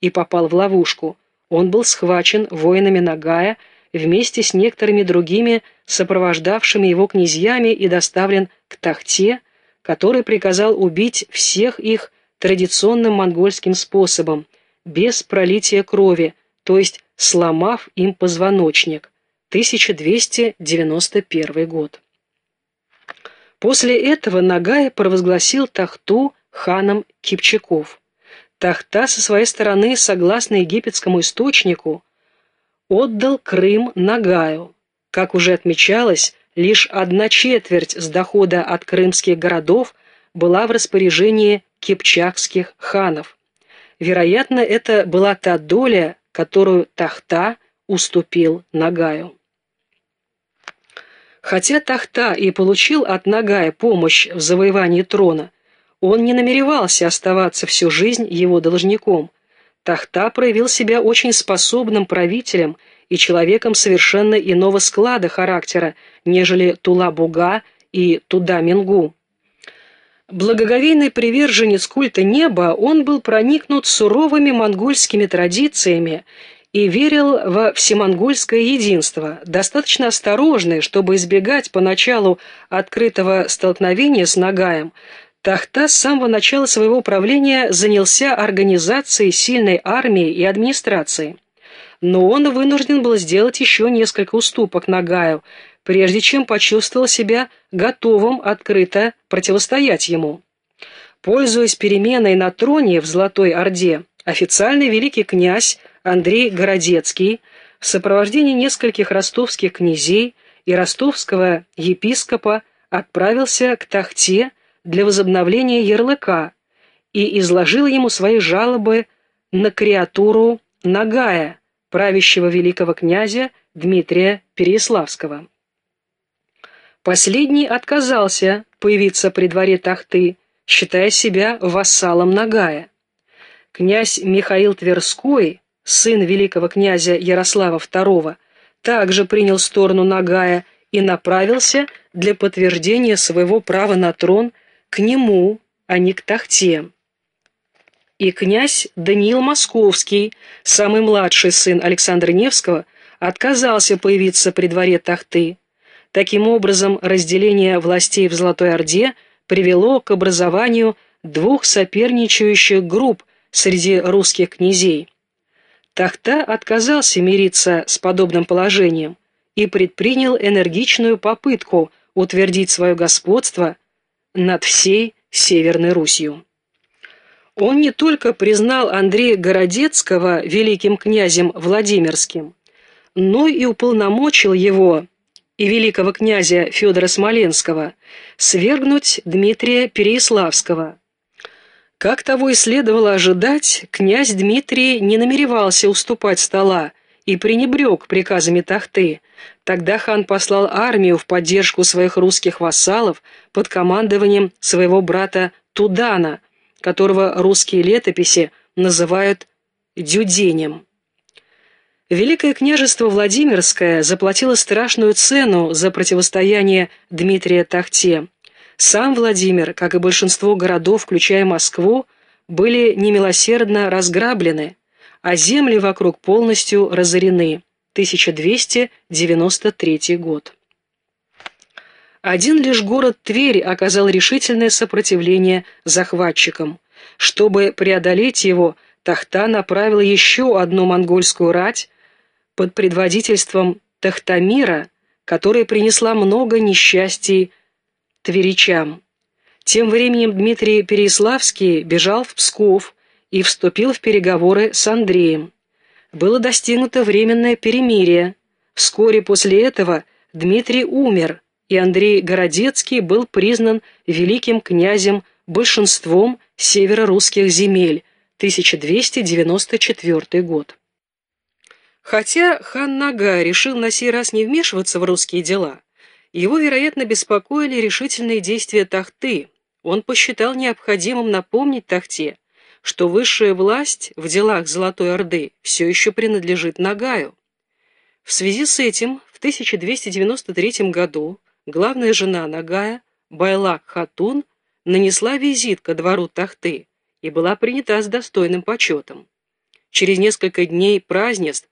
и попал в ловушку. Он был схвачен воинами Нагая вместе с некоторыми другими сопровождавшими его князьями и доставлен к Тахте, который приказал убить всех их традиционным монгольским способом, без пролития крови, то есть сломав им позвоночник. 1291 год. После этого Нагай провозгласил Тахту ханом Кипчаков. Тахта со своей стороны, согласно египетскому источнику, отдал Крым Нагаю. Как уже отмечалось, лишь одна четверть с дохода от крымских городов была в распоряжении кипчакских ханов. Вероятно, это была та доля, которую Тахта уступил Нагаю. Хотя Тахта и получил от Нагая помощь в завоевании трона, он не намеревался оставаться всю жизнь его должником. Тахта проявил себя очень способным правителем и человеком совершенно иного склада характера, нежели Тула-Буга и Туда-Мингу. Благоговейный приверженец культа неба, он был проникнут суровыми монгольскими традициями и верил во всемонгольское единство, достаточно осторожный, чтобы избегать поначалу открытого столкновения с Нагаем, Тахта с самого начала своего правления занялся организацией сильной армии и администрации. Но он вынужден был сделать еще несколько уступок Нагаю, прежде чем почувствовал себя готовым открыто противостоять ему. Пользуясь переменой на троне в Золотой Орде, официальный великий князь Андрей Городецкий в сопровождении нескольких ростовских князей и ростовского епископа отправился к Тахте для возобновления ярлыка и изложил ему свои жалобы на креатуру Нагая, правящего великого князя Дмитрия Переяславского. Последний отказался появиться при дворе Тахты, считая себя вассалом Нагая. Князь Михаил Тверской, сын великого князя Ярослава II, также принял сторону Нагая и направился для подтверждения своего права на трон к нему, а не к Тахте. И князь Даниил Московский, самый младший сын Александра Невского, отказался появиться при дворе Тахты. Таким образом, разделение властей в Золотой Орде привело к образованию двух соперничающих групп среди русских князей. Тахта отказался мириться с подобным положением и предпринял энергичную попытку утвердить свое господство – над всей Северной Русью. Он не только признал Андрея Городецкого великим князем Владимирским, но и уполномочил его и великого князя Федора Смоленского свергнуть Дмитрия Переяславского. Как того и следовало ожидать, князь Дмитрий не намеревался уступать стола и пренебрег приказами Тахты, Тогда хан послал армию в поддержку своих русских вассалов под командованием своего брата Тудана, которого русские летописи называют Дюденем. Великое княжество Владимирское заплатило страшную цену за противостояние Дмитрия Тахте. Сам Владимир, как и большинство городов, включая Москву, были немилосердно разграблены, а земли вокруг полностью разорены. 1293 год. Один лишь город Тверь оказал решительное сопротивление захватчикам. Чтобы преодолеть его, Тахта направила еще одну монгольскую рать под предводительством Тахтамира, которая принесла много несчастий тверичам. Тем временем Дмитрий Переяславский бежал в Псков и вступил в переговоры с Андреем было достигнуто временное перемирие. Вскоре после этого Дмитрий умер, и Андрей Городецкий был признан великим князем большинством северо-русских земель, 1294 год. Хотя хан Нага решил на сей раз не вмешиваться в русские дела, его, вероятно, беспокоили решительные действия Тахты. Он посчитал необходимым напомнить Тахте, что высшая власть в делах Золотой Орды все еще принадлежит Нагаю. В связи с этим в 1293 году главная жена Нагая, Байлак Хатун, нанесла визит ко двору Тахты и была принята с достойным почетом. через несколько дней празднеств